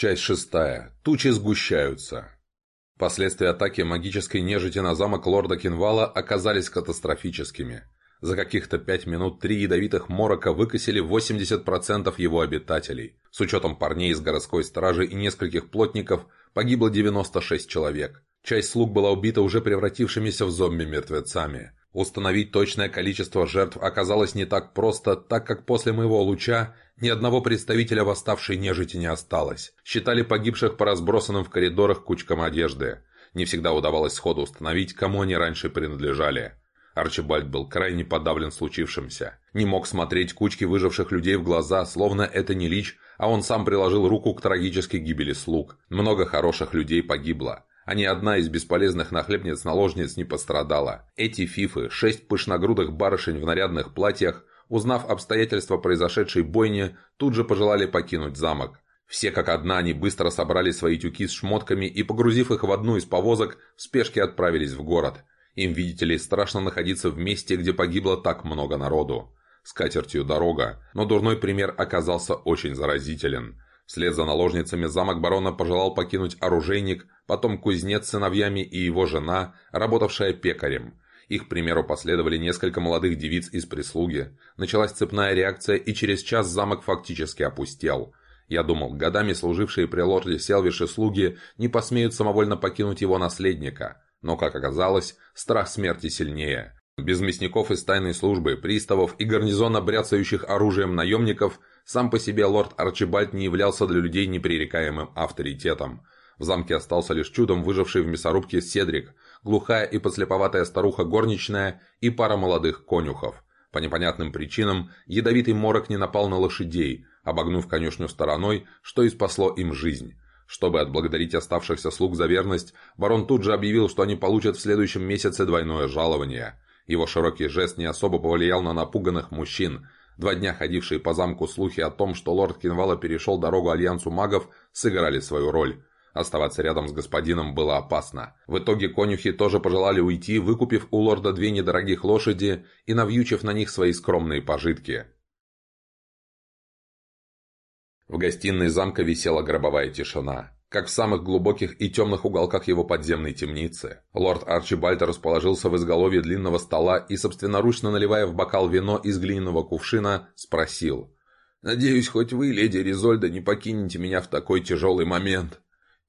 Часть шестая. Тучи сгущаются. Последствия атаки магической нежити на замок лорда Кинвала оказались катастрофическими. За каких-то пять минут три ядовитых морока выкосили 80% его обитателей. С учетом парней из городской стражи и нескольких плотников погибло 96 человек. Часть слуг была убита уже превратившимися в зомби-мертвецами. Установить точное количество жертв оказалось не так просто, так как после моего луча ни одного представителя восставшей нежити не осталось. Считали погибших по разбросанным в коридорах кучкам одежды. Не всегда удавалось сходу установить, кому они раньше принадлежали. Арчибальд был крайне подавлен случившимся. Не мог смотреть кучки выживших людей в глаза, словно это не лич, а он сам приложил руку к трагической гибели слуг. Много хороших людей погибло а ни одна из бесполезных нахлебниц-наложниц не пострадала. Эти фифы, шесть пышногрудых барышень в нарядных платьях, узнав обстоятельства произошедшей бойни, тут же пожелали покинуть замок. Все как одна они быстро собрали свои тюки с шмотками и, погрузив их в одну из повозок, в спешке отправились в город. Им, видите ли, страшно находиться в месте, где погибло так много народу. С катертью дорога, но дурной пример оказался очень заразителен. Вслед за наложницами замок барона пожелал покинуть оружейник, потом кузнец с сыновьями и его жена, работавшая пекарем. Их примеру последовали несколько молодых девиц из прислуги. Началась цепная реакция, и через час замок фактически опустел. Я думал, годами служившие при лорде Селвише слуги не посмеют самовольно покинуть его наследника. Но, как оказалось, страх смерти сильнее. Без мясников из тайной службы, приставов и гарнизона бряцающих оружием наемников сам по себе лорд Арчибальд не являлся для людей непререкаемым авторитетом. В замке остался лишь чудом выживший в мясорубке Седрик, глухая и подслеповатая старуха горничная и пара молодых конюхов. По непонятным причинам ядовитый морок не напал на лошадей, обогнув конюшню стороной, что и спасло им жизнь. Чтобы отблагодарить оставшихся слуг за верность, барон тут же объявил, что они получат в следующем месяце двойное жалование. Его широкий жест не особо повлиял на напуганных мужчин, Два дня ходившие по замку слухи о том, что лорд Кинвала перешел дорогу Альянсу магов, сыграли свою роль. Оставаться рядом с господином было опасно. В итоге конюхи тоже пожелали уйти, выкупив у лорда две недорогих лошади и навьючив на них свои скромные пожитки. В гостиной замка висела гробовая тишина как в самых глубоких и темных уголках его подземной темницы. Лорд Арчибальд расположился в изголовье длинного стола и, собственноручно наливая в бокал вино из глиняного кувшина, спросил. «Надеюсь, хоть вы, леди Ризольда, не покинете меня в такой тяжелый момент.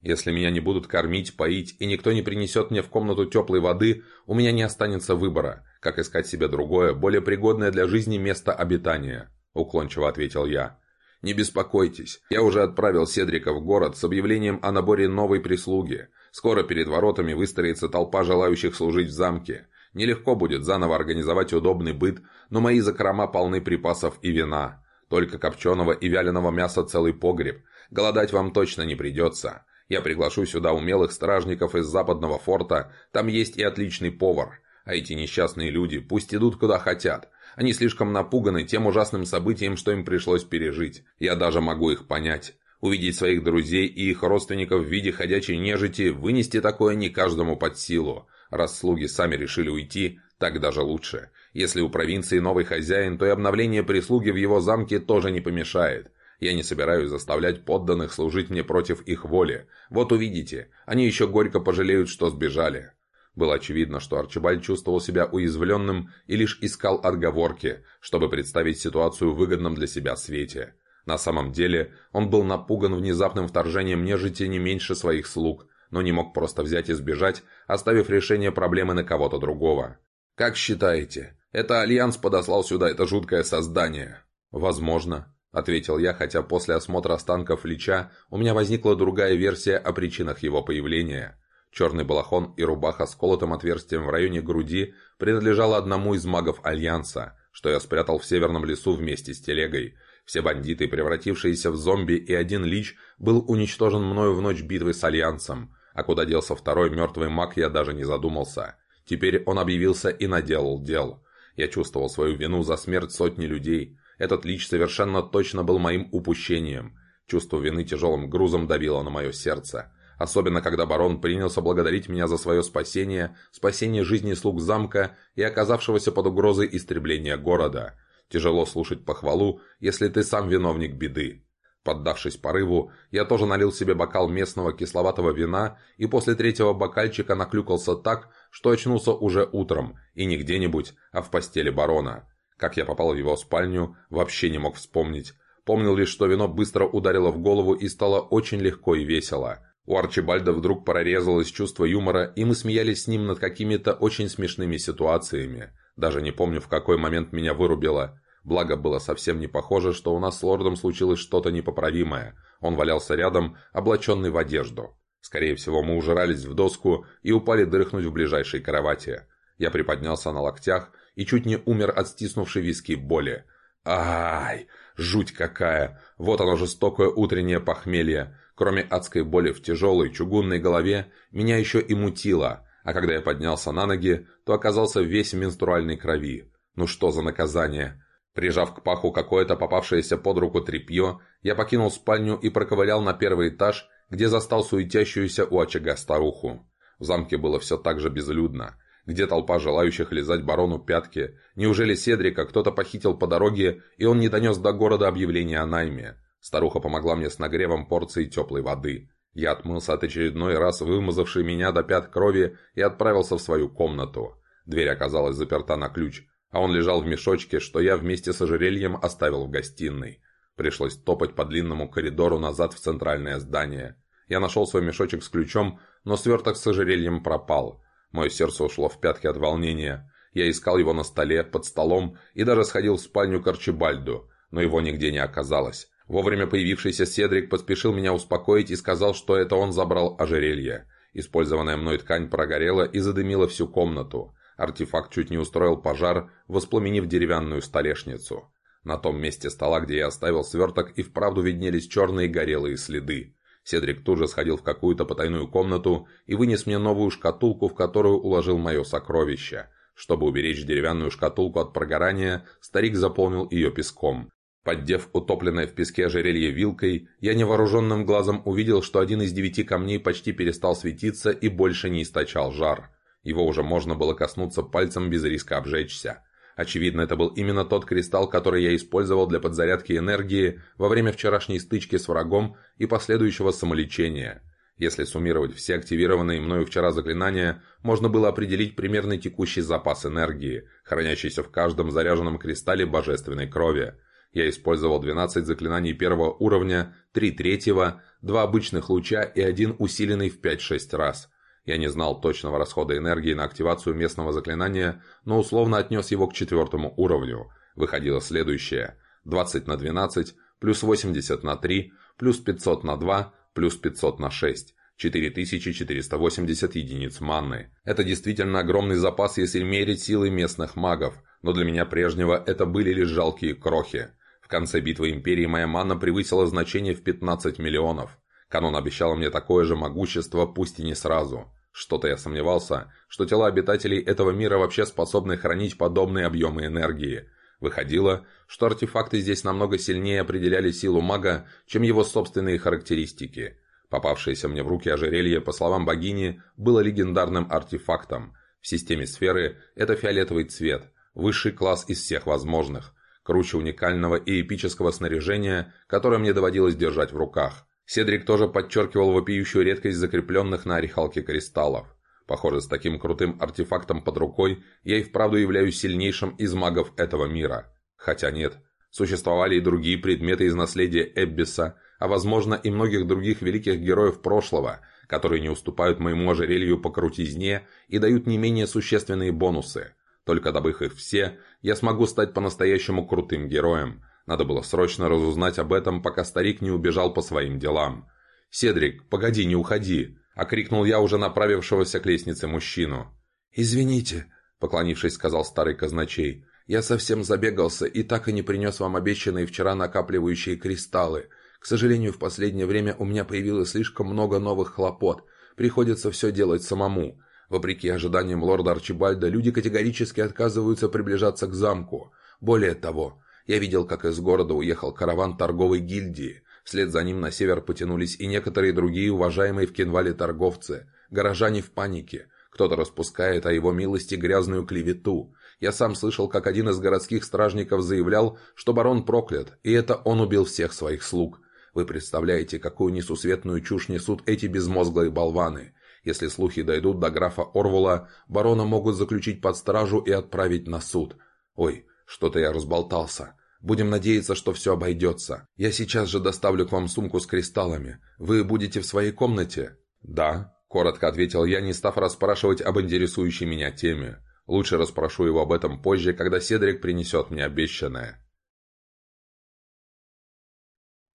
Если меня не будут кормить, поить, и никто не принесет мне в комнату теплой воды, у меня не останется выбора, как искать себе другое, более пригодное для жизни место обитания», — уклончиво ответил я. «Не беспокойтесь, я уже отправил Седрика в город с объявлением о наборе новой прислуги. Скоро перед воротами выстроится толпа желающих служить в замке. Нелегко будет заново организовать удобный быт, но мои закрома полны припасов и вина. Только копченого и вяленого мяса целый погреб. Голодать вам точно не придется. Я приглашу сюда умелых стражников из западного форта, там есть и отличный повар. А эти несчастные люди пусть идут куда хотят. Они слишком напуганы тем ужасным событием, что им пришлось пережить. Я даже могу их понять. Увидеть своих друзей и их родственников в виде ходячей нежити, вынести такое не каждому под силу. Раз слуги сами решили уйти, так даже лучше. Если у провинции новый хозяин, то и обновление прислуги в его замке тоже не помешает. Я не собираюсь заставлять подданных служить мне против их воли. Вот увидите, они еще горько пожалеют, что сбежали. Было очевидно, что Арчибальд чувствовал себя уязвленным и лишь искал отговорки, чтобы представить ситуацию в выгодном для себя свете. На самом деле, он был напуган внезапным вторжением нежити не меньше своих слуг, но не мог просто взять и сбежать, оставив решение проблемы на кого-то другого. «Как считаете, это Альянс подослал сюда это жуткое создание?» «Возможно», — ответил я, хотя после осмотра останков Лича у меня возникла другая версия о причинах его появления. Черный балахон и рубаха с колотым отверстием в районе груди принадлежала одному из магов Альянса, что я спрятал в северном лесу вместе с телегой. Все бандиты, превратившиеся в зомби, и один лич был уничтожен мною в ночь битвы с Альянсом. А куда делся второй мертвый маг, я даже не задумался. Теперь он объявился и наделал дел. Я чувствовал свою вину за смерть сотни людей. Этот лич совершенно точно был моим упущением. Чувство вины тяжелым грузом давило на мое сердце. Особенно, когда барон принялся благодарить меня за свое спасение, спасение жизни слуг замка и оказавшегося под угрозой истребления города. Тяжело слушать похвалу, если ты сам виновник беды. Поддавшись порыву, я тоже налил себе бокал местного кисловатого вина и после третьего бокальчика наклюкался так, что очнулся уже утром, и не где-нибудь, а в постели барона. Как я попал в его спальню, вообще не мог вспомнить. Помнил лишь, что вино быстро ударило в голову и стало очень легко и весело. У Арчибальда вдруг прорезалось чувство юмора, и мы смеялись с ним над какими-то очень смешными ситуациями. Даже не помню, в какой момент меня вырубило. Благо, было совсем не похоже, что у нас с лордом случилось что-то непоправимое. Он валялся рядом, облаченный в одежду. Скорее всего, мы ужирались в доску и упали дрыхнуть в ближайшей кровати. Я приподнялся на локтях и чуть не умер от стиснувшей виски боли. Ай, жуть какая! Вот оно жестокое утреннее похмелье. Кроме адской боли в тяжелой чугунной голове, меня еще и мутило, а когда я поднялся на ноги, то оказался весь в менструальной крови. Ну что за наказание? Прижав к паху какое-то попавшееся под руку тряпье, я покинул спальню и проковылял на первый этаж, где застал суетящуюся у очага старуху. В замке было все так же безлюдно. Где толпа желающих лизать барону пятки? Неужели Седрика кто-то похитил по дороге, и он не донес до города объявление о найме? Старуха помогла мне с нагревом порции теплой воды. Я отмылся от очередной раз вымазавшей меня до пят крови и отправился в свою комнату. Дверь оказалась заперта на ключ, а он лежал в мешочке, что я вместе с ожерельем оставил в гостиной. Пришлось топать по длинному коридору назад в центральное здание. Я нашел свой мешочек с ключом, но сверток с ожерельем пропал. Мое сердце ушло в пятки от волнения. Я искал его на столе, под столом и даже сходил в спальню к Арчибальду, но его нигде не оказалось. Вовремя появившийся Седрик поспешил меня успокоить и сказал, что это он забрал ожерелье. Использованная мной ткань прогорела и задымила всю комнату. Артефакт чуть не устроил пожар, воспламенив деревянную столешницу. На том месте стола, где я оставил сверток, и вправду виднелись черные горелые следы. Седрик тут же сходил в какую-то потайную комнату и вынес мне новую шкатулку, в которую уложил мое сокровище. Чтобы уберечь деревянную шкатулку от прогорания, старик заполнил ее песком. Поддев утопленное в песке ожерелье вилкой, я невооруженным глазом увидел, что один из девяти камней почти перестал светиться и больше не источал жар. Его уже можно было коснуться пальцем без риска обжечься. Очевидно, это был именно тот кристалл, который я использовал для подзарядки энергии во время вчерашней стычки с врагом и последующего самолечения. Если суммировать все активированные мною вчера заклинания, можно было определить примерный текущий запас энергии, хранящийся в каждом заряженном кристалле божественной крови. Я использовал 12 заклинаний первого уровня, 3 третьего, 2 обычных луча и один усиленный в 5-6 раз – я не знал точного расхода энергии на активацию местного заклинания, но условно отнес его к четвертому уровню. Выходило следующее. 20 на 12, плюс 80 на 3, плюс 500 на 2, плюс 500 на 6. 4480 единиц манны. Это действительно огромный запас, если мерить силы местных магов, но для меня прежнего это были лишь жалкие крохи. Конце битвы Империи моя манна превысила значение в 15 миллионов. Канон обещал мне такое же могущество, пусть и не сразу. Что-то я сомневался, что тела обитателей этого мира вообще способны хранить подобные объемы энергии. Выходило, что артефакты здесь намного сильнее определяли силу мага, чем его собственные характеристики. Попавшееся мне в руки ожерелье, по словам богини, было легендарным артефактом. В системе сферы это фиолетовый цвет, высший класс из всех возможных, круче уникального и эпического снаряжения, которое мне доводилось держать в руках. Седрик тоже подчеркивал вопиющую редкость закрепленных на орехалке кристаллов. Похоже, с таким крутым артефактом под рукой я и вправду являюсь сильнейшим из магов этого мира. Хотя нет, существовали и другие предметы из наследия Эббиса, а возможно и многих других великих героев прошлого, которые не уступают моему ожерелью по крутизне и дают не менее существенные бонусы. Только добыв их все, я смогу стать по-настоящему крутым героем, надо было срочно разузнать об этом, пока старик не убежал по своим делам. «Седрик, погоди, не уходи!» – окрикнул я уже направившегося к лестнице мужчину. «Извините», – поклонившись, сказал старый казначей. «Я совсем забегался и так и не принес вам обещанные вчера накапливающие кристаллы. К сожалению, в последнее время у меня появилось слишком много новых хлопот. Приходится все делать самому. Вопреки ожиданиям лорда Арчибальда, люди категорически отказываются приближаться к замку. Более того, я видел, как из города уехал караван торговой гильдии. Вслед за ним на север потянулись и некоторые другие уважаемые в Кенвале торговцы. Горожане в панике. Кто-то распускает о его милости грязную клевету. Я сам слышал, как один из городских стражников заявлял, что барон проклят, и это он убил всех своих слуг. Вы представляете, какую несусветную чушь несут эти безмозглые болваны. Если слухи дойдут до графа Орвула, барона могут заключить под стражу и отправить на суд. Ой, что-то я разболтался. Будем надеяться, что все обойдется. Я сейчас же доставлю к вам сумку с кристаллами. Вы будете в своей комнате?» «Да», — коротко ответил я, не став расспрашивать об интересующей меня теме. «Лучше расспрошу его об этом позже, когда Седрик принесет мне обещанное».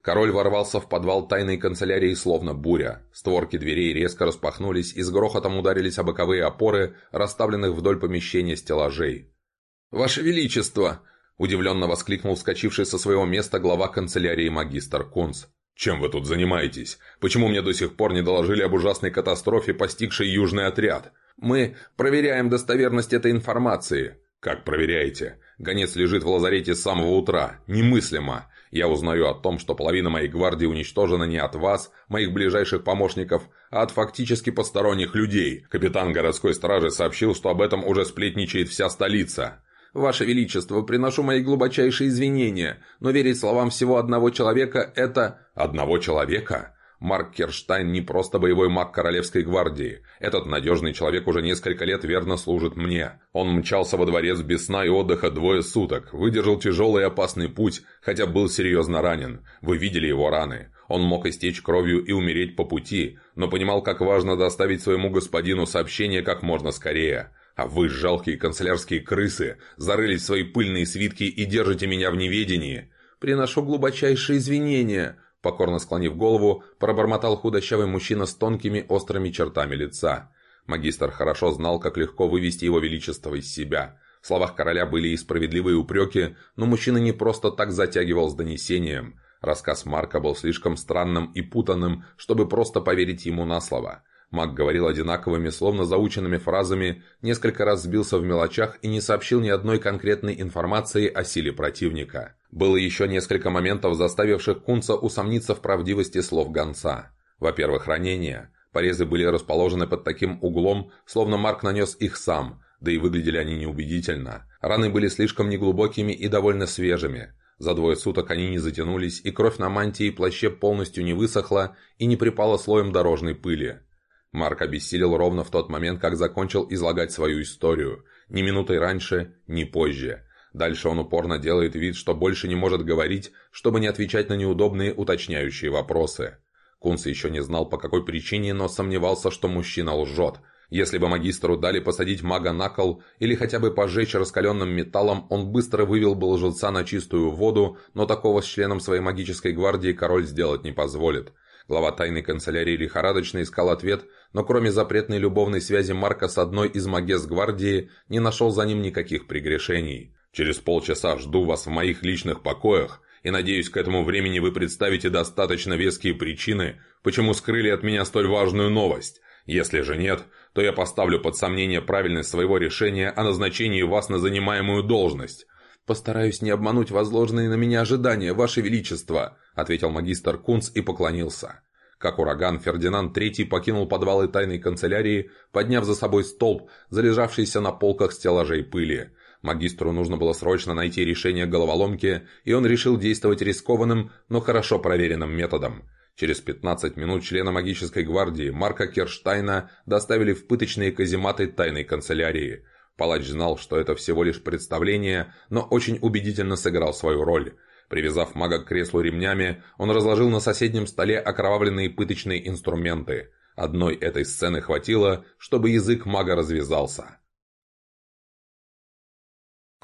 Король ворвался в подвал тайной канцелярии словно буря. Створки дверей резко распахнулись и с грохотом ударились о боковые опоры, расставленных вдоль помещения стеллажей. «Ваше Величество!» – удивленно воскликнул вскочивший со своего места глава канцелярии магистр Кунц. «Чем вы тут занимаетесь? Почему мне до сих пор не доложили об ужасной катастрофе, постигшей южный отряд? Мы проверяем достоверность этой информации». «Как проверяете? Гонец лежит в лазарете с самого утра. Немыслимо. Я узнаю о том, что половина моей гвардии уничтожена не от вас, моих ближайших помощников, а от фактически посторонних людей. Капитан городской стражи сообщил, что об этом уже сплетничает вся столица. «Ваше Величество, приношу мои глубочайшие извинения, но верить словам всего одного человека – это...» «Одного человека?» Марк Керштайн не просто боевой маг Королевской гвардии. Этот надежный человек уже несколько лет верно служит мне. Он мчался во дворец без сна и отдыха двое суток, выдержал тяжелый и опасный путь, хотя был серьезно ранен. Вы видели его раны. Он мог истечь кровью и умереть по пути, но понимал, как важно доставить своему господину сообщение как можно скорее. А вы, жалкие канцелярские крысы, зарылись в свои пыльные свитки и держите меня в неведении. Приношу глубочайшие извинения, покорно склонив голову, пробормотал худощавый мужчина с тонкими острыми чертами лица. Магистр хорошо знал, как легко вывести его величество из себя. В словах короля были и справедливые упреки, но мужчина не просто так затягивал с донесением. Рассказ Марка был слишком странным и путанным, чтобы просто поверить ему на слово. Маг говорил одинаковыми, словно заученными фразами, несколько раз сбился в мелочах и не сообщил ни одной конкретной информации о силе противника. Было еще несколько моментов, заставивших Кунца усомниться в правдивости слов гонца. Во-первых, ранения. Порезы были расположены под таким углом, словно Марк нанес их сам, да и выглядели они неубедительно. Раны были слишком неглубокими и довольно свежими. За двое суток они не затянулись, и кровь на мантии и плаще полностью не высохла и не припала слоем дорожной пыли. Марк обессилел ровно в тот момент, как закончил излагать свою историю. Ни минутой раньше, ни позже. Дальше он упорно делает вид, что больше не может говорить, чтобы не отвечать на неудобные уточняющие вопросы. Кунс еще не знал по какой причине, но сомневался, что мужчина лжет. Если бы магистру дали посадить мага на кол или хотя бы пожечь раскаленным металлом, он быстро вывел бы лжеца на чистую воду, но такого с членом своей магической гвардии король сделать не позволит. Глава тайной канцелярии лихорадочно искал ответ, но кроме запретной любовной связи Марка с одной из магес гвардии, не нашел за ним никаких прегрешений. «Через полчаса жду вас в моих личных покоях, и надеюсь, к этому времени вы представите достаточно веские причины, почему скрыли от меня столь важную новость. Если же нет, то я поставлю под сомнение правильность своего решения о назначении вас на занимаемую должность. «Постараюсь не обмануть возложенные на меня ожидания, Ваше Величество», ответил магистр Кунц и поклонился. Как ураган, Фердинанд III покинул подвалы тайной канцелярии, подняв за собой столб, залежавшийся на полках стеллажей пыли. Магистру нужно было срочно найти решение головоломки, и он решил действовать рискованным, но хорошо проверенным методом. Через 15 минут члена магической гвардии Марка Керштайна доставили в пыточные казематы тайной канцелярии – Палач знал, что это всего лишь представление, но очень убедительно сыграл свою роль. Привязав мага к креслу ремнями, он разложил на соседнем столе окровавленные пыточные инструменты. Одной этой сцены хватило, чтобы язык мага развязался.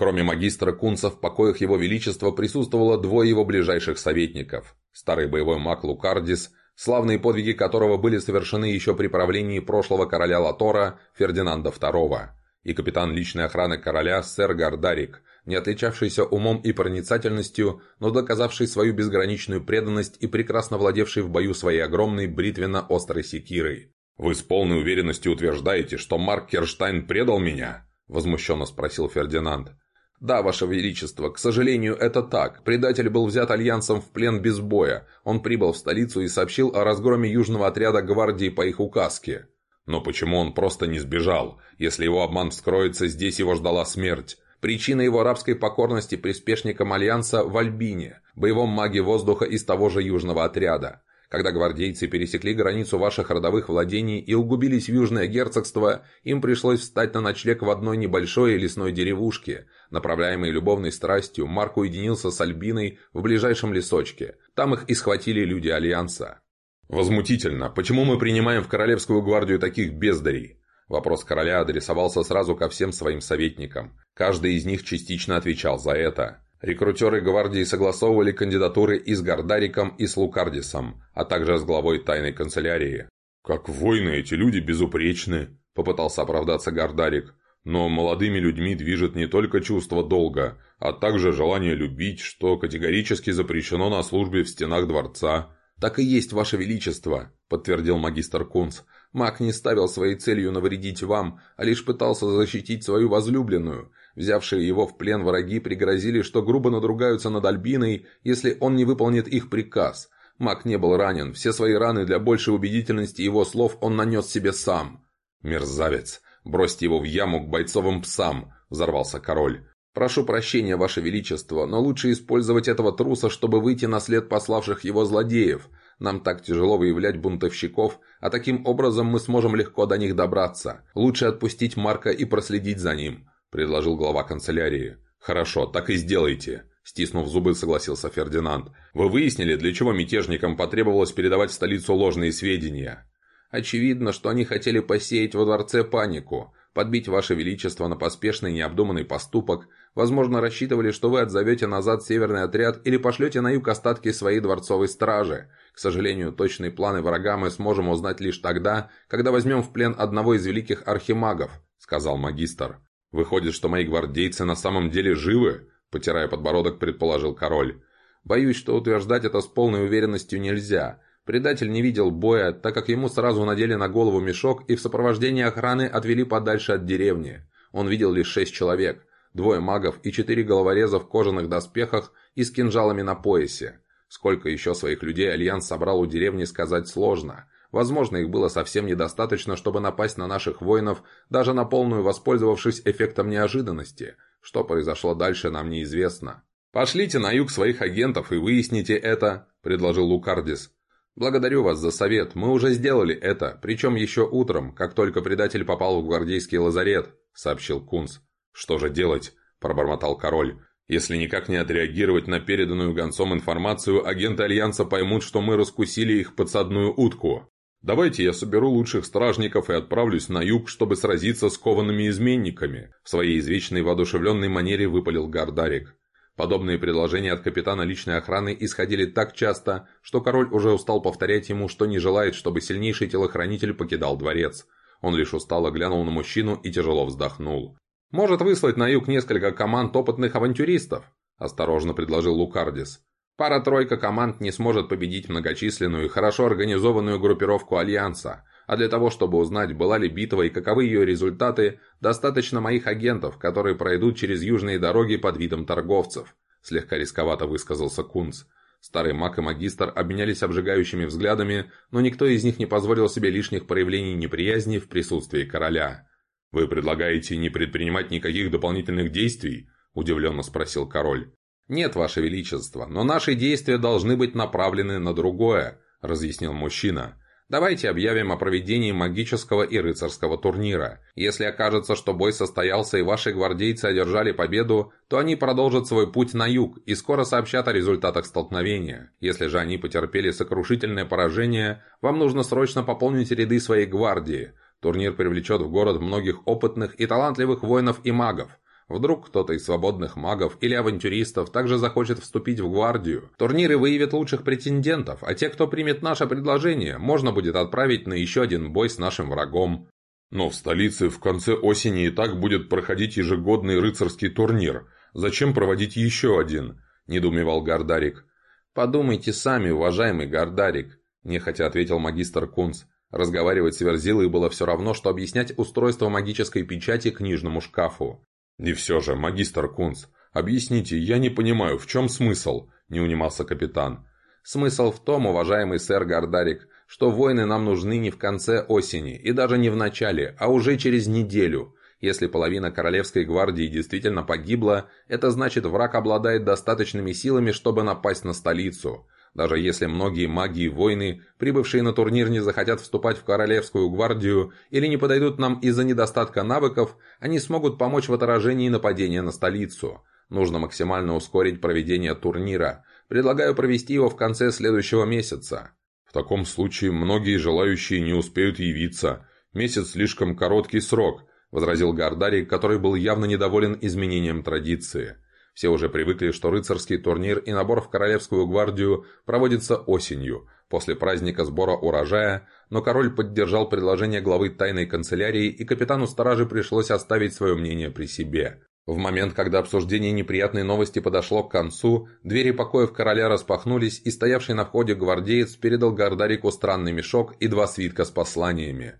Кроме магистра Кунца в покоях его величества присутствовало двое его ближайших советников. Старый боевой маг Лукардис, славные подвиги которого были совершены еще при правлении прошлого короля Латора Фердинанда II и капитан личной охраны короля сэр Гардарик, не отличавшийся умом и проницательностью, но доказавший свою безграничную преданность и прекрасно владевший в бою своей огромной бритвенно-острой секирой. «Вы с полной уверенностью утверждаете, что Марк Керштайн предал меня?» – возмущенно спросил Фердинанд. «Да, Ваше Величество, к сожалению, это так. Предатель был взят Альянсом в плен без боя. Он прибыл в столицу и сообщил о разгроме южного отряда гвардии по их указке. Но почему он просто не сбежал? Если его обман вскроется, здесь его ждала смерть. Причина его рабской покорности приспешникам Альянса в Альбине, боевом маге воздуха из того же южного отряда. Когда гвардейцы пересекли границу ваших родовых владений и углубились в Южное герцогство, им пришлось встать на ночлег в одной небольшой лесной деревушке. Направляемый любовной страстью, Марк уединился с Альбиной в ближайшем лесочке. Там их и схватили люди Альянса. «Возмутительно. Почему мы принимаем в Королевскую гвардию таких бездарей?» Вопрос короля адресовался сразу ко всем своим советникам. Каждый из них частично отвечал за это. Рекрутеры гвардии согласовывали кандидатуры и с Гардариком, и с Лукардисом, а также с главой тайной канцелярии. «Как воины эти люди безупречны», – попытался оправдаться Гардарик. «Но молодыми людьми движет не только чувство долга, а также желание любить, что категорически запрещено на службе в стенах дворца». «Так и есть, Ваше Величество», – подтвердил магистр Кунц. «Маг не ставил своей целью навредить вам, а лишь пытался защитить свою возлюбленную. Взявшие его в плен враги пригрозили, что грубо надругаются над Альбиной, если он не выполнит их приказ. Маг не был ранен, все свои раны для большей убедительности его слов он нанес себе сам. «Мерзавец! Бросьте его в яму к бойцовым псам!» – взорвался король. «Прошу прощения, Ваше Величество, но лучше использовать этого труса, чтобы выйти на след пославших его злодеев. Нам так тяжело выявлять бунтовщиков, а таким образом мы сможем легко до них добраться. Лучше отпустить Марка и проследить за ним. – предложил глава канцелярии. «Хорошо, так и сделайте», – стиснув зубы, согласился Фердинанд. «Вы выяснили, для чего мятежникам потребовалось передавать в столицу ложные сведения?» «Очевидно, что они хотели посеять во дворце панику, подбить ваше величество на поспешный необдуманный поступок, возможно, рассчитывали, что вы отзовете назад северный отряд или пошлете на юг остатки своей дворцовой стражи. К сожалению, точные планы врага мы сможем узнать лишь тогда, когда возьмем в плен одного из великих архимагов», – сказал магистр. «Выходит, что мои гвардейцы на самом деле живы?» – потирая подбородок, предположил король. «Боюсь, что утверждать это с полной уверенностью нельзя. Предатель не видел боя, так как ему сразу надели на голову мешок и в сопровождении охраны отвели подальше от деревни. Он видел лишь шесть человек, двое магов и четыре головореза в кожаных доспехах и с кинжалами на поясе. Сколько еще своих людей Альянс собрал у деревни, сказать сложно. Возможно, их было совсем недостаточно, чтобы напасть на наших воинов, даже на полную воспользовавшись эффектом неожиданности. Что произошло дальше, нам неизвестно. «Пошлите на юг своих агентов и выясните это», – предложил Лукардис. «Благодарю вас за совет. Мы уже сделали это, причем еще утром, как только предатель попал в гвардейский лазарет», – сообщил Кунц. «Что же делать?» – пробормотал король. «Если никак не отреагировать на переданную гонцом информацию, агенты Альянса поймут, что мы раскусили их подсадную утку. Давайте я соберу лучших стражников и отправлюсь на юг, чтобы сразиться с коваными изменниками», в своей извечной воодушевленной манере выпалил Гардарик. Подобные предложения от капитана личной охраны исходили так часто, что король уже устал повторять ему, что не желает, чтобы сильнейший телохранитель покидал дворец. Он лишь устало глянул на мужчину и тяжело вздохнул. «Может выслать на юг несколько команд опытных авантюристов?» – осторожно предложил Лукардис. Пара-тройка команд не сможет победить многочисленную и хорошо организованную группировку Альянса, а для того, чтобы узнать, была ли битва и каковы ее результаты, достаточно моих агентов, которые пройдут через южные дороги под видом торговцев», слегка рисковато высказался Кунц. Старый маг и магистр обменялись обжигающими взглядами, но никто из них не позволил себе лишних проявлений неприязни в присутствии короля. «Вы предлагаете не предпринимать никаких дополнительных действий?» – удивленно спросил король. «Нет, Ваше Величество, но наши действия должны быть направлены на другое», – разъяснил мужчина. «Давайте объявим о проведении магического и рыцарского турнира. Если окажется, что бой состоялся и ваши гвардейцы одержали победу, то они продолжат свой путь на юг и скоро сообщат о результатах столкновения. Если же они потерпели сокрушительное поражение, вам нужно срочно пополнить ряды своей гвардии. Турнир привлечет в город многих опытных и талантливых воинов и магов. Вдруг кто-то из свободных магов или авантюристов также захочет вступить в гвардию. Турниры выявят лучших претендентов, а те, кто примет наше предложение, можно будет отправить на еще один бой с нашим врагом. Но в столице в конце осени и так будет проходить ежегодный рыцарский турнир. Зачем проводить еще один? Недоумевал Гардарик. Подумайте сами, уважаемый Гардарик, нехотя ответил магистр Кунц. Разговаривать с Верзилой было все равно, что объяснять устройство магической печати книжному шкафу. «И все же, магистр Кунц, объясните, я не понимаю, в чем смысл?» – не унимался капитан. «Смысл в том, уважаемый сэр Гардарик, что войны нам нужны не в конце осени и даже не в начале, а уже через неделю. Если половина Королевской гвардии действительно погибла, это значит враг обладает достаточными силами, чтобы напасть на столицу. Даже если многие маги и воины, прибывшие на турнир, не захотят вступать в Королевскую гвардию или не подойдут нам из-за недостатка навыков, они смогут помочь в отражении нападения на столицу. Нужно максимально ускорить проведение турнира. Предлагаю провести его в конце следующего месяца. В таком случае многие желающие не успеют явиться. Месяц слишком короткий срок, возразил Гардарий, который был явно недоволен изменением традиции. Все уже привыкли, что рыцарский турнир и набор в Королевскую гвардию проводится осенью, после праздника сбора урожая, но король поддержал предложение главы тайной канцелярии и капитану стражи пришлось оставить свое мнение при себе. В момент, когда обсуждение неприятной новости подошло к концу, двери покоев короля распахнулись, и стоявший на входе гвардеец передал Гардарику странный мешок и два свитка с посланиями.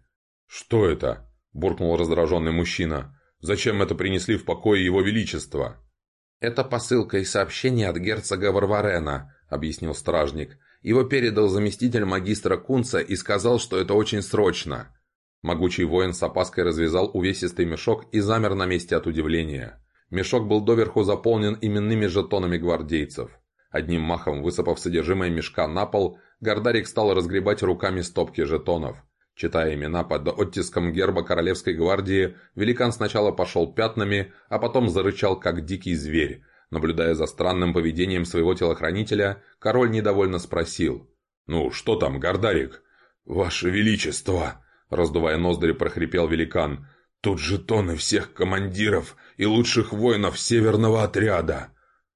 «Что это?» – буркнул раздраженный мужчина. «Зачем это принесли в покое его величества?» «Это посылка и сообщение от герцога Варварена», — объяснил стражник. «Его передал заместитель магистра Кунца и сказал, что это очень срочно». Могучий воин с опаской развязал увесистый мешок и замер на месте от удивления. Мешок был доверху заполнен именными жетонами гвардейцев. Одним махом высыпав содержимое мешка на пол, Гордарик стал разгребать руками стопки жетонов. Читая имена под оттиском герба Королевской гвардии, великан сначала пошел пятнами, а потом зарычал, как дикий зверь. Наблюдая за странным поведением своего телохранителя, король недовольно спросил. «Ну, что там, Гордарик?» «Ваше Величество!» Раздувая ноздри, прохрипел великан. «Тут жетоны всех командиров и лучших воинов северного отряда!»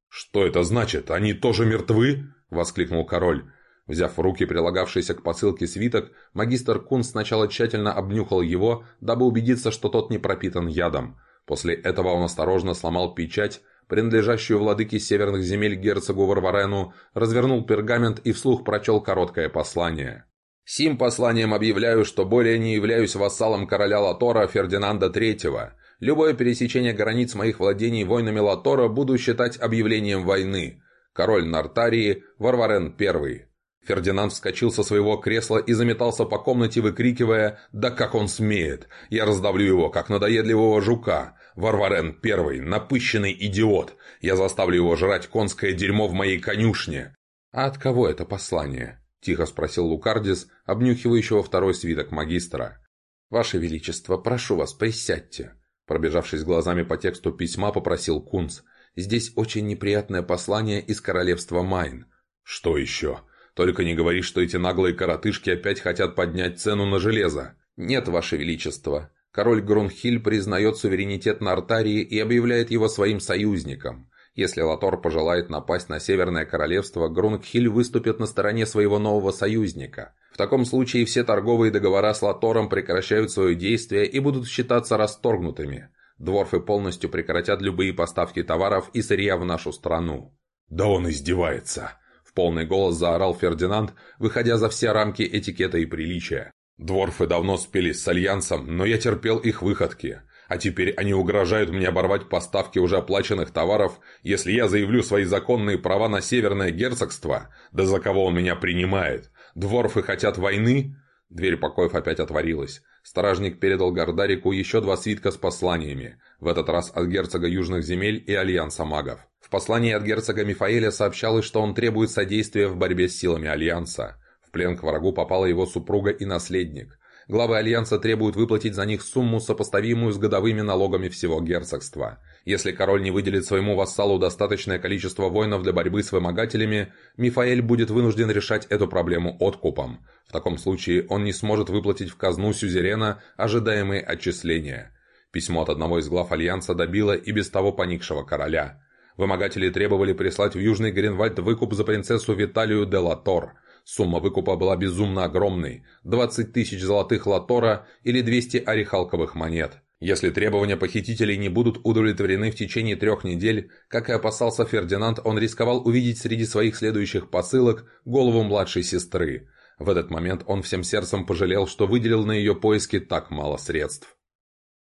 «Что это значит? Они тоже мертвы?» — воскликнул король. Взяв в руки прилагавшийся к посылке свиток, магистр Кун сначала тщательно обнюхал его, дабы убедиться, что тот не пропитан ядом. После этого он осторожно сломал печать, принадлежащую владыке северных земель герцогу Варварену, развернул пергамент и вслух прочел короткое послание. «Сим посланием объявляю, что более не являюсь вассалом короля Латора Фердинанда III. Любое пересечение границ моих владений войнами Латора буду считать объявлением войны. Король Нартарии Варварен I». Фердинанд вскочил со своего кресла и заметался по комнате, выкрикивая «Да как он смеет! Я раздавлю его, как надоедливого жука! Варварен первый, напыщенный идиот! Я заставлю его жрать конское дерьмо в моей конюшне!» «А от кого это послание?» – тихо спросил Лукардис, обнюхивающего второй свиток магистра. «Ваше Величество, прошу вас, присядьте!» Пробежавшись глазами по тексту письма, попросил Кунц. «Здесь очень неприятное послание из королевства Майн». «Что еще?» Только не говори, что эти наглые коротышки опять хотят поднять цену на железо. Нет, Ваше Величество. Король Грунхиль признает суверенитет Нартарии и объявляет его своим союзником. Если Латор пожелает напасть на Северное Королевство, Грунгхиль выступит на стороне своего нового союзника. В таком случае все торговые договора с Латором прекращают свое действие и будут считаться расторгнутыми. Дворфы полностью прекратят любые поставки товаров и сырья в нашу страну. «Да он издевается!» Полный голос заорал Фердинанд, выходя за все рамки этикета и приличия. «Дворфы давно спелись с Альянсом, но я терпел их выходки. А теперь они угрожают мне оборвать поставки уже оплаченных товаров, если я заявлю свои законные права на Северное Герцогство. Да за кого он меня принимает? Дворфы хотят войны?» Дверь покоев опять отворилась. Стражник передал Гордарику еще два свитка с посланиями, в этот раз от герцога Южных земель и Альянса магов. Послании от герцога Мифаэля сообщалось, что он требует содействия в борьбе с силами Альянса. В плен к врагу попала его супруга и наследник. Главы Альянса требуют выплатить за них сумму, сопоставимую с годовыми налогами всего герцогства. Если король не выделит своему вассалу достаточное количество воинов для борьбы с вымогателями, Мифаэль будет вынужден решать эту проблему откупом. В таком случае он не сможет выплатить в казну сюзерена ожидаемые отчисления. Письмо от одного из глав Альянса добило и без того поникшего короля. Вымогатели требовали прислать в Южный Гринвальд выкуп за принцессу Виталию де Латор. Сумма выкупа была безумно огромной – 20 тысяч золотых Латора или 200 орехалковых монет. Если требования похитителей не будут удовлетворены в течение трех недель, как и опасался Фердинанд, он рисковал увидеть среди своих следующих посылок голову младшей сестры. В этот момент он всем сердцем пожалел, что выделил на ее поиски так мало средств.